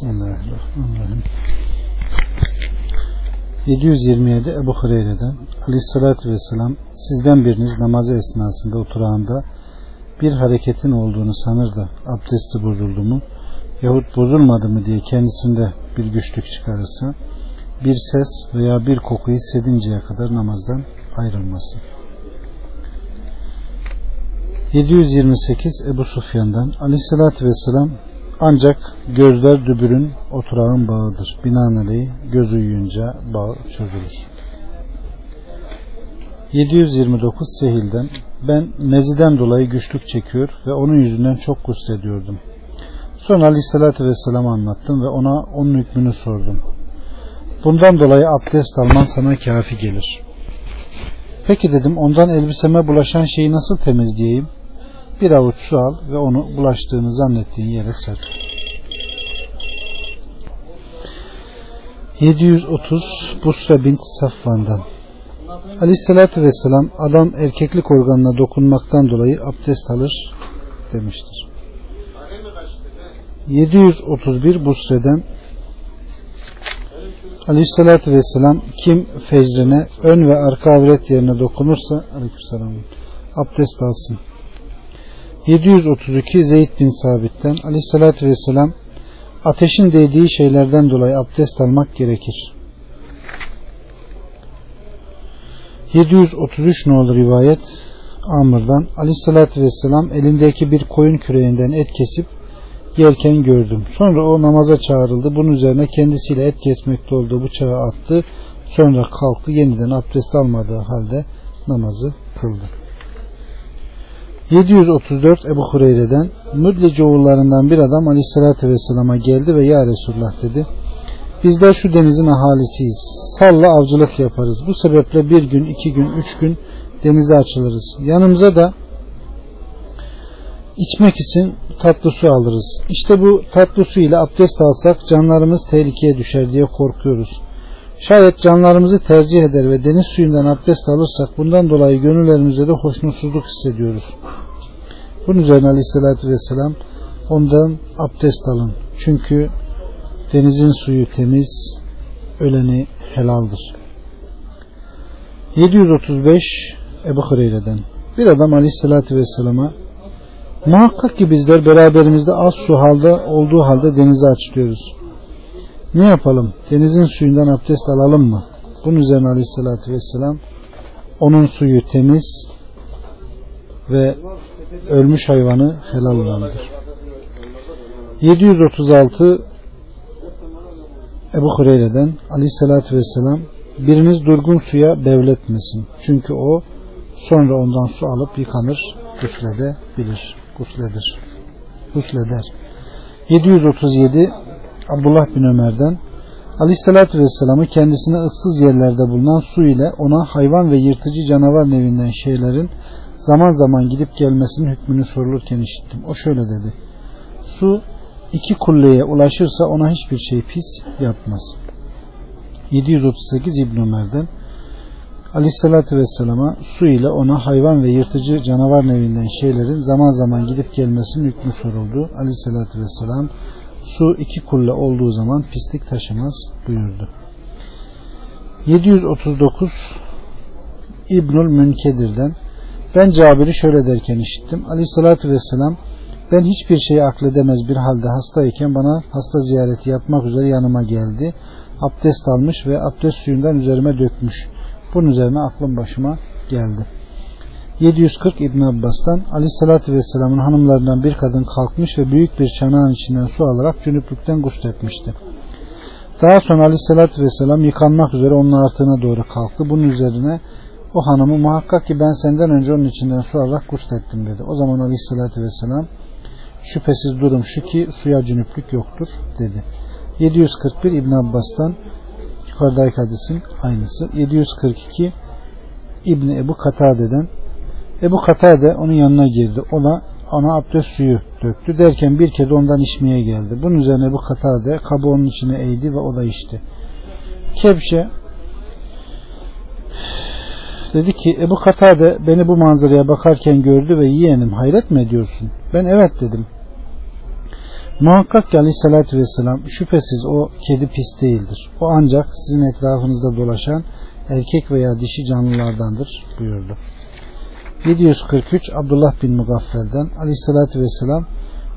Bismillahirrahmanirrahim. 727 Ebu Hureyre'den Aleyhisselatü Vesselam sizden biriniz namazı esnasında oturağında bir hareketin olduğunu sanır da abdesti bozuldu mu yahut bozulmadı mı diye kendisinde bir güçlük çıkarırsa bir ses veya bir koku hissedinceye kadar namazdan ayrılmasın. 728 Ebu Sufyan'dan Aleyhisselatü Vesselam ancak gözler dübürün oturağın bağıdır. Binaenaleyh göz uyuyunca bağ çözülür. 729 Sehil'den ben meziden dolayı güçlük çekiyor ve onun yüzünden çok guslediyordum. Sonra Aleyhisselatü Vesselam anlattım ve ona onun hükmünü sordum. Bundan dolayı abdest alman sana kafi gelir. Peki dedim ondan elbiseme bulaşan şeyi nasıl temizleyeyim? Bir avuç su al ve onu bulaştığını zannettiğin yere serp. 730 Busra bint Safvan'dan Aleyhissalatü Vesselam adam erkeklik organına dokunmaktan dolayı abdest alır demiştir. 731 Busre'den Aleyhissalatü Vesselam kim fecrine ön ve arka avret yerine dokunursa Aleykümselam abdest alsın. 732 Zeyd bin Sabit'ten Aleyhissalatü Vesselam ateşin değdiği şeylerden dolayı abdest almak gerekir. 733 ne olur rivayet Amr'dan Aleyhissalatü Vesselam elindeki bir koyun küreğinden et kesip yerken gördüm. Sonra o namaza çağrıldı. Bunun üzerine kendisiyle et kesmekte olduğu bıçağı attı. Sonra kalktı. Yeniden abdest almadığı halde namazı kıldı. 734 Ebu Hureyre'den Müdlice oğullarından bir adam Aleyhisselatü Vesselam'a geldi ve Ya Resulullah dedi. Bizler şu denizin ahalisiyiz. Salla avcılık yaparız. Bu sebeple bir gün, iki gün, üç gün denize açılırız. Yanımıza da içmek için tatlı su alırız. İşte bu tatlı su ile abdest alsak canlarımız tehlikeye düşer diye korkuyoruz. Şayet canlarımızı tercih eder ve deniz suyundan abdest alırsak bundan dolayı gönüllerimizde de hoşnutsuzluk hissediyoruz. Bunun üzerine aleyhissalatü vesselam ondan abdest alın. Çünkü denizin suyu temiz, öleni helaldir. 735 Ebu Hureyre'den bir adam aleyhissalatü vesselama muhakkak ki bizler beraberimizde az su halde olduğu halde denize açılıyoruz. Ne yapalım? Denizin suyundan abdest alalım mı? Bunun üzerine aleyhissalatü vesselam onun suyu temiz ve ölmüş hayvanı helal olandır. 736 Ebu Hureyre'den aleyhissalatü vesselam biriniz durgun suya devletmesin. Çünkü o sonra ondan su alıp yıkanır, gusledebilir. Gusledir. Gusleder. 737 Abdullah bin Ömer'den Aleyhisselatü Vesselam'ı kendisine ıssız yerlerde bulunan su ile ona hayvan ve yırtıcı canavar nevinden şeylerin zaman zaman gidip gelmesinin hükmünü sorulurken işittim. O şöyle dedi. Su iki kulleye ulaşırsa ona hiçbir şey pis yapmaz. 738 İbn Ömer'den Aleyhisselatü Vesselam'a su ile ona hayvan ve yırtıcı canavar nevinden şeylerin zaman zaman gidip gelmesinin hükmü soruldu. Aleyhisselatü Vesselam su iki kulle olduğu zaman pislik taşımaz buyurdu. 739 İbnül Münkedir'den ben Cabir'i şöyle derken işittim. Aleyhissalatü vesselam ben hiçbir şeyi akledemez bir halde hastayken bana hasta ziyareti yapmak üzere yanıma geldi. Abdest almış ve abdest suyundan üzerime dökmüş. Bunun üzerine aklım başıma geldi. 740 İbn Abbas'tan Aleyhisselatü Vesselam'ın hanımlarından bir kadın kalkmış ve büyük bir çanağın içinden su alarak cünüplükten gusletmişti. Daha sonra Aleyhisselatü Vesselam yıkanmak üzere onun artığına doğru kalktı. Bunun üzerine o hanımı muhakkak ki ben senden önce onun içinden su alarak guslettim dedi. O zaman Aleyhisselatü Vesselam şüphesiz durum şu ki suya cünüplük yoktur dedi. 741 İbn Abbas'tan yukarıdaki hadisin aynısı. 742 İbni Ebu Katade'den Ebu Katade onun yanına girdi. Ona ona abdest suyu döktü. Derken bir kedi ondan içmeye geldi. Bunun üzerine Ebu Katade kabı onun içine eğdi ve o da içti. Kevşe dedi ki Ebu Katade beni bu manzaraya bakarken gördü ve yeğenim hayret mi ediyorsun? Ben evet dedim. Muhakkak ki aleyhissalatü vesselam şüphesiz o kedi pis değildir. O ancak sizin etrafınızda dolaşan erkek veya dişi canlılardandır buyurdu. 743 Abdullah bin Mugaffel'den aleyhissalatü vesselam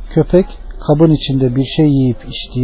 köpek kabın içinde bir şey yiyip içtiği